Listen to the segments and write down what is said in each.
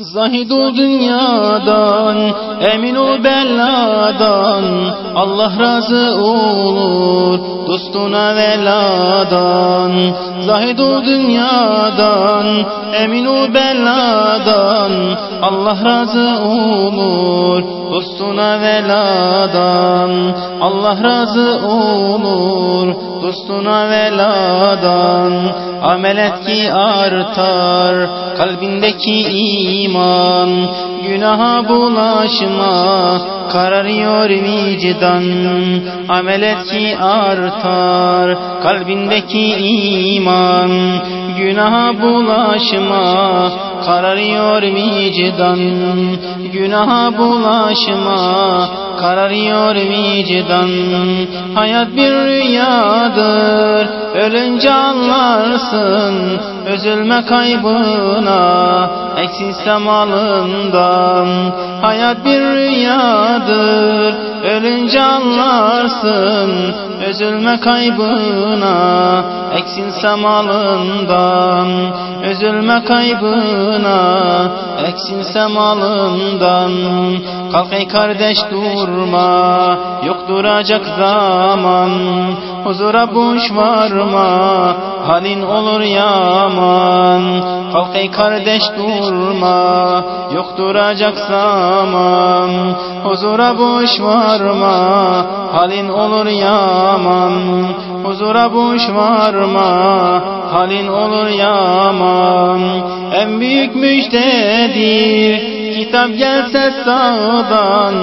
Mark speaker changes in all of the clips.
Speaker 1: Zahid ol dünyadan, emin ol beladan, Allah razı olur dostuna veladan. Zahid ol dünyadan, emin ol beladan, Allah razı olur dostuna veladan. Allah razı olur dostuna veladan. Amel et ki artar kalbindeki iman. Günaha bulaşma kararıyor vicdan. Amel et ki artar kalbindeki iman. Günaha bulaşma kararıyor vicdan. Günaha bulaşma kararıyor vicdan. Hayat bir rüyadır ölünce anlarsın. Üzülme kaybına eksilse malından. Hayat bir rüyadır ölünce anlarsın. Üzülme kaybına eksilse malından. Üzülme kaybına eksilse malından. Kalk ey kardeş durma yok duracak zaman. Huzura boş varma halin olur yaman. Kalk ey kardeş durma yok duracak zaman. Huzura boş varma halin olur yaman. Huzura boş varma halin olur yaman. En büyük müjdedir Kitap gelse sağdan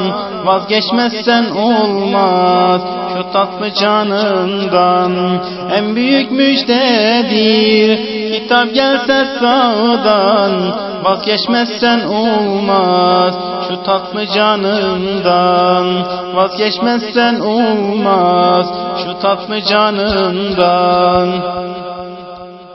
Speaker 1: Vazgeçmezsen olmaz. Şu tatlı canından En büyük müjdedir. Kitap gelse sağdan Vazgeçmezsen olmaz. Şu tatlı canından Vazgeçmezsen olmaz. Şu tatlı canından